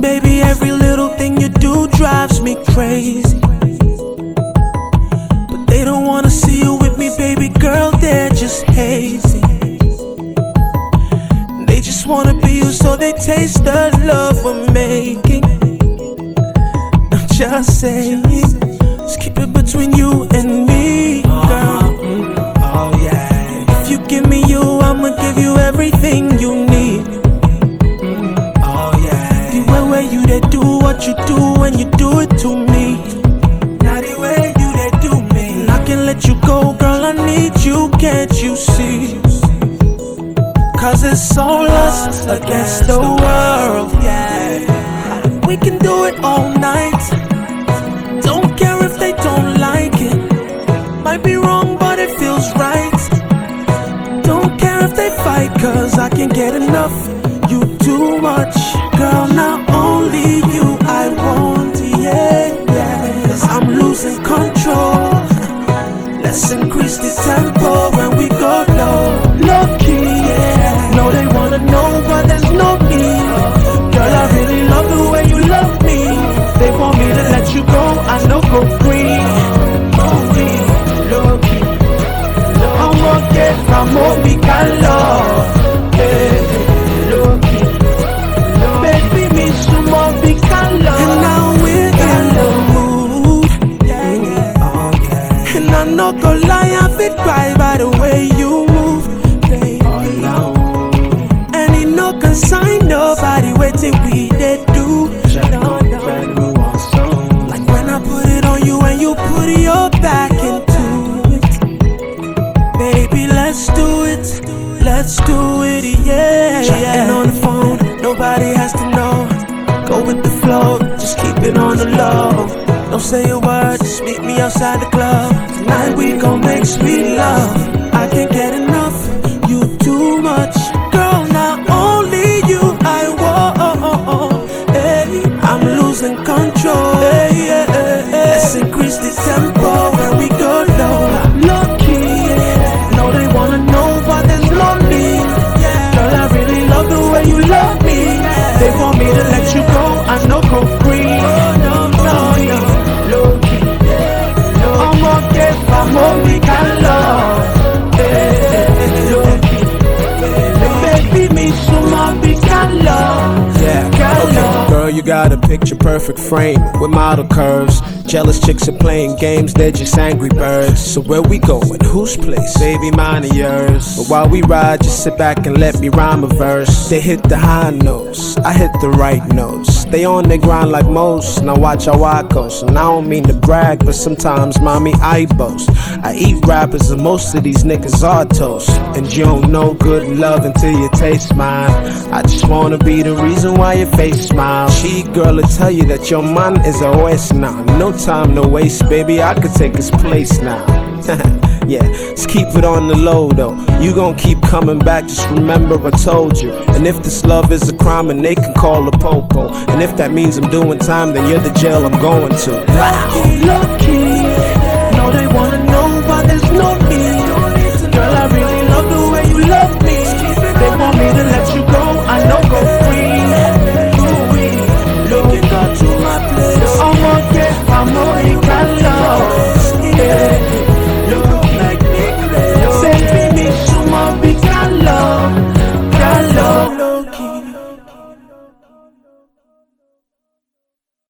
Baby, every little thing you do drives me crazy. But they don't wanna see you with me, baby girl, they're just hazy. They just wanna be you, so they taste the love we're making. I'm just saying, just keep it between you and me, girl. Oh, mm, oh yeah. If you give me you, I'ma give you everything you need. What you do when you do it to me. Now the way you they do me. I can let you go, girl. I need you, can't you see? Cause it's all us against the world. Yeah. We can do it all night. Don't care if they don't like it. Might be wrong, but it feels right. Don't care if they fight, cause I can't get enough. You too much, girl. Not only you, control. Let's increase the tempo I fit cry by the way you move. baby. And it no consign nobody waiting we they do. No, no. Like when I put it on you and you put your back into it. Baby, let's do it. Let's do it, yeah. Chatting on the phone, nobody has to know. Go with the flow, just keep it on the low. Don't say a word, just meet me outside the club. Tonight we gon' make sweet love. I can't get enough, you too much. Girl, not only you I want. Hey, I'm losing control. Hey, hey, hey. Let's increase the tempo you got a picture perfect frame with model curves. Jealous chicks are playing games, they're just angry birds. So where we going? Whose place? Baby, mine or yours. But while we ride, just sit back and let me rhyme a verse. They hit the high notes, I hit the right notes. They on the grind like most. Now watch how I coast. And I don't mean to brag, but sometimes, mommy, I boast. I eat rappers, and most of these niggas are toast. And you don't know good love until you taste mine. I just wanna be the reason why your face smile. She girl will tell you that your man is a waste now. No time to waste, baby. I could take his place now. yeah, just keep it on the low though. You gon' keep coming back, just remember I told you. And if this love is a crime, and they can call a popo. And if that means I'm doing time, then you're the jail I'm going to. lucky. No, they wanna